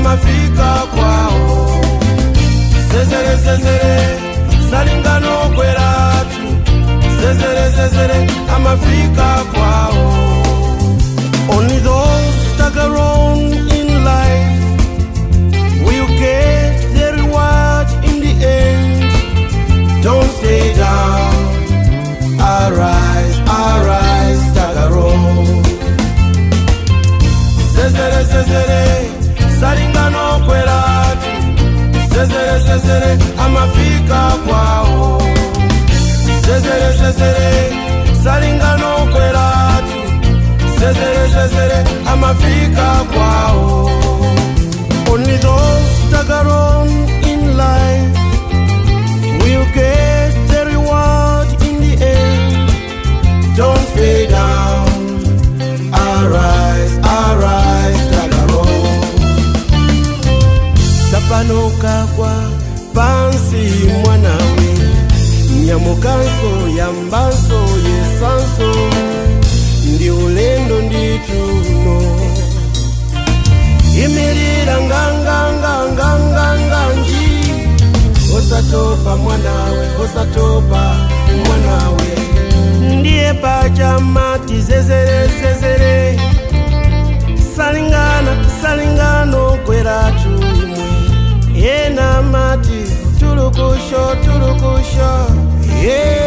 amafika kwao. Sezere sezere salingano kwelatu sezere sezere amafika kwao. amafika kwao sezere sezere salingano kwelatu sezere sezere amafika kwao yebi mwana we nyamukanso yambanso yesanso. Ndi ulendo ndi tuno imirira nganganga yeah.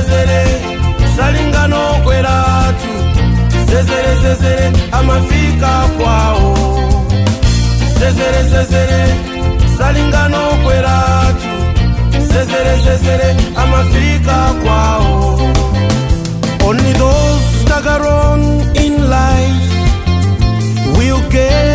sezere salingano kwelatu sezere sezere amafika kwao. Amafika kwao. Only those that are in life will get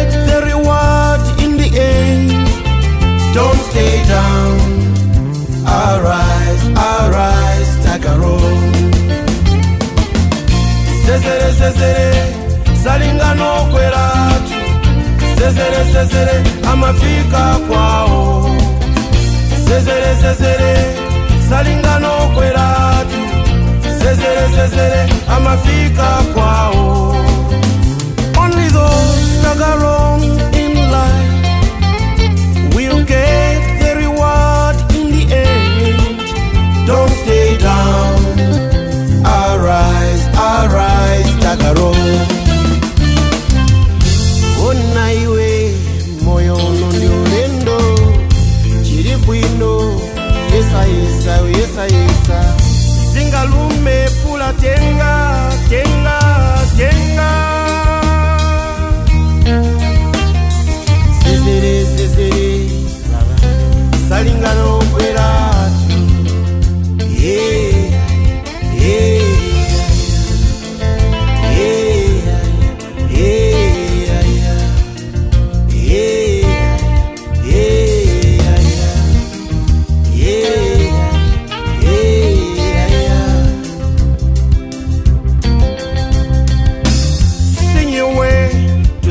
Sezere sezere amafika kwao. Sezere sezere salingano kwera.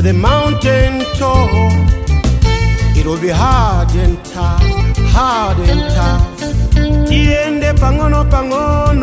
the mountain top. It will be hard and tough, hard and tough. Tiende pangono pangono.